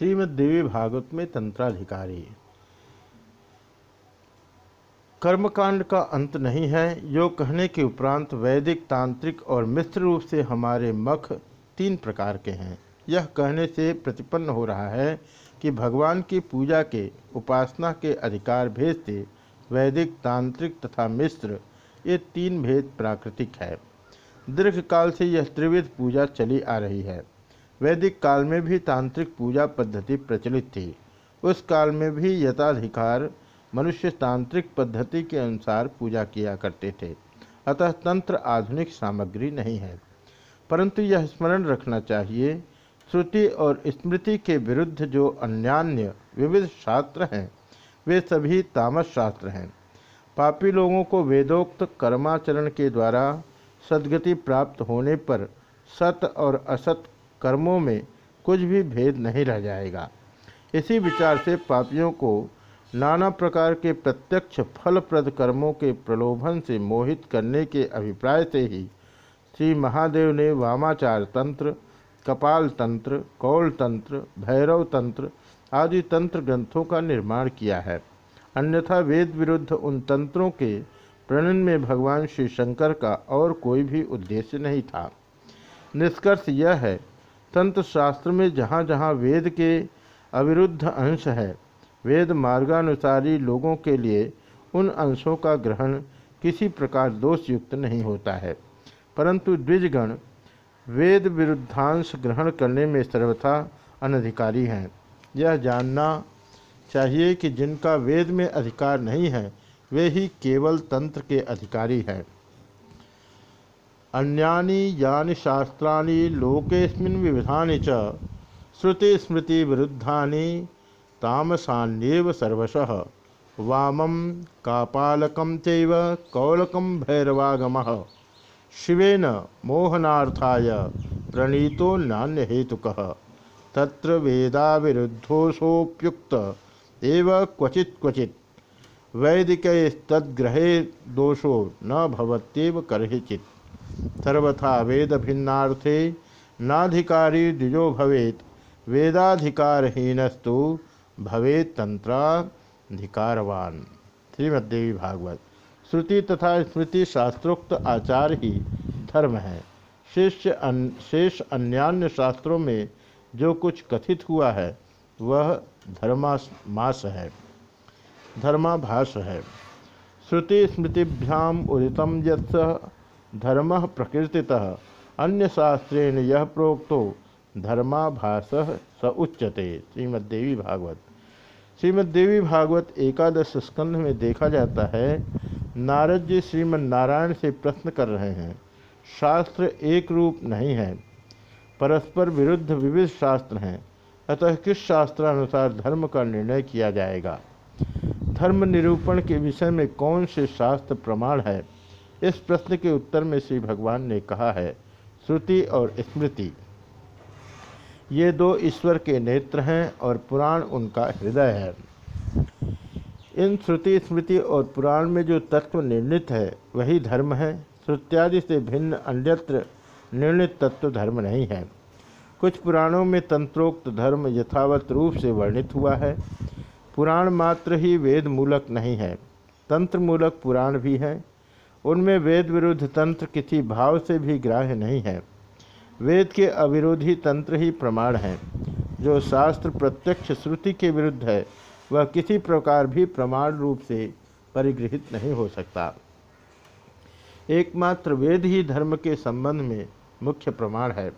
श्रीमद्देवी भागवत में तंत्राधिकारी कर्मकांड का अंत नहीं है, यो कहने के उपरांत वैदिक, तांत्रिक और मिश्र रूप से हमारे मख तीन प्रकार के हैं। यह कहने से प्रतिपन्न हो रहा है कि भगवान की पूजा के, उपासना के अधिकार भेद से वैदिक, तांत्रिक तथा मिश्र ये तीन भेद प्राकृतिक है। दीर्घकाल से यह त्रिविध पूजा चली आ रही है। वैदिक काल में भी तांत्रिक पूजा पद्धति प्रचलित थी। उस काल में भी यथाधिकार मनुष्य तांत्रिक पद्धति के अनुसार पूजा किया करते थे। अतः तंत्र आधुनिक सामग्री नहीं है। परंतु यह स्मरण रखना चाहिए, श्रुति और स्मृति के विरुद्ध जो अन्यान्य विविध शास्त्र हैं, वे सभी तामस शास्त्र हैं। पापी लोगों को वेदोक्त कर्माचरण के द्वारा सदगति प्राप्त होने पर सत और असत कर्मों में कुछ भी भेद नहीं रह जाएगा। इसी विचार से पापियों को नाना प्रकार के प्रत्यक्ष फलप्रद कर्मों के प्रलोभन से मोहित करने के अभिप्राय से ही श्री महादेव ने वामाचार तंत्र, कपाल तंत्र, कौल तंत्र, भैरव तंत्र आदि तंत्र ग्रंथों का निर्माण किया है। अन्यथा वेद विरुद्ध उन तंत्रों के प्रणन में भगवान श्री शंकर का और कोई भी उद्देश्य नहीं था। निष्कर्ष यह है तंत्र शास्त्र में जहाँ जहाँ वेद के अविरुद्ध अंश है, वेद मार्गानुसारी लोगों के लिए उन अंशों का ग्रहण किसी प्रकार दोषयुक्त नहीं होता है। परंतु द्विजगण वेद विरुद्धांश ग्रहण करने में सर्वथा अनधिकारी हैं। यह जानना चाहिए कि जिनका वेद में अधिकार नहीं है, वे ही केवल तंत्र के अधिकारी हैं। अन्यानि यानि शास्त्राणि लोकेस्मिन् विविधानि च। श्रुति विरुद्धानि तामसान्येव सर्वशः। वामं कापालकं चैव कौलकं भैरवागमः। शिवेन मोहनार्थाय प्रणीतो नान्यहेतुकः। तत्र वेदाविरुद्धोऽसोऽप्युक्त एव क्वचित् क्वचित्। वैदिकैस्तद्ग्रहे दोषो न भवत्येव करहिचित्। सर्वथा वेद भिन्नार्थे नाधिकारी द्विजो भवेत। वेदाधिकारहीनस्तु भवेत तंत्राधिकारवान श्रीमद्देवी भागवत। श्रुति तथा स्मृति शास्त्रोक्त आचार ही धर्म है। शिष्य अन, शेष अन्यान्य शास्त्रों में जो कुछ कथित हुआ है वह धर्मास है। धर्माभास है। श्रुति स्मृतिभ्याम उदितम यत्स धर्म प्रकृति अन्य शास्त्रेण यह प्रोक्तो धर्माभास स उच्यते। श्रीमद्देवी भागवत। श्रीमद्देवी भागवत एकादश स्कंध में देखा जाता है, नारद जी श्रीमद नारायण से प्रश्न कर रहे हैं, शास्त्र एक रूप नहीं है, परस्पर विरुद्ध विविध शास्त्र हैं, अतः किस शास्त्रानुसार धर्म का निर्णय किया जाएगा? धर्म निरूपण के विषय में कौन से शास्त्र प्रमाण है? इस प्रश्न के उत्तर में श्री भगवान ने कहा है, श्रुति और स्मृति। ये दो ईश्वर के नेत्र हैं और पुराण उनका हृदय है। इन श्रुति, स्मृति और पुराण में जो तत्व निर्णित है, वही धर्म है। श्रुत्यादि से भिन्न अन्यत्र निर्णित तत्व धर्म नहीं है। कुछ पुराणों में तंत्रोक्त धर्म यथावत रूप से वर्णित हुआ है। पुराण मात्र ही वेद मूलक नहीं है। तंत्र मूलक पुराण भी है। उनमें वेद विरुद्ध तंत्र किसी भाव से भी ग्राह्य नहीं है। वेद के अविरोधी तंत्र ही प्रमाण हैं। जो शास्त्र प्रत्यक्ष श्रुति के विरुद्ध है, वह किसी प्रकार भी प्रमाण रूप से परिगृहित नहीं हो सकता। एकमात्र वेद ही धर्म के संबंध में मुख्य प्रमाण है।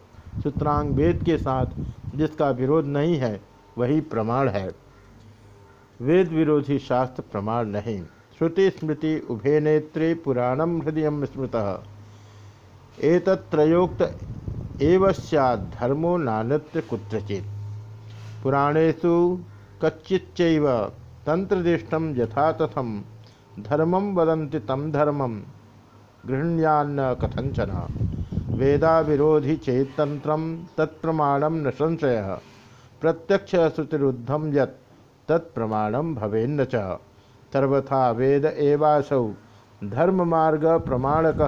सूत्रांग वेद के साथ जिसका विरोध नहीं है, वही प्रमाण है। वेद विरोधी शास्त्र प्रमाण नहीं। श्रुति स्मृति उभे नेत्रे पुराणम हृदय स्मृत। एव सैद्धर्मो नानत्र कुत्रचित। पुराणेशु कच्चिच्चैव तंत्रदिष्टम यथा तथम धर्मम वदन्ति तम धर्म गृहण्यान्न कथंचन वेदा विरोधी चेतंत्र तत्प्रमाणम न संशय। प्रत्यक्ष श्रुतिरुद्धम यत् तत्प्रमाणम भवेन्न च। सर्वथा वेद एवासौ। धर्म मार्ग प्रमाणक,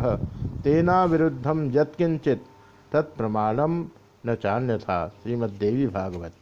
तेना विरुद्धम यत्किंचित तत्प्रमाणम न चान्य था श्रीमद्देवी भागवत।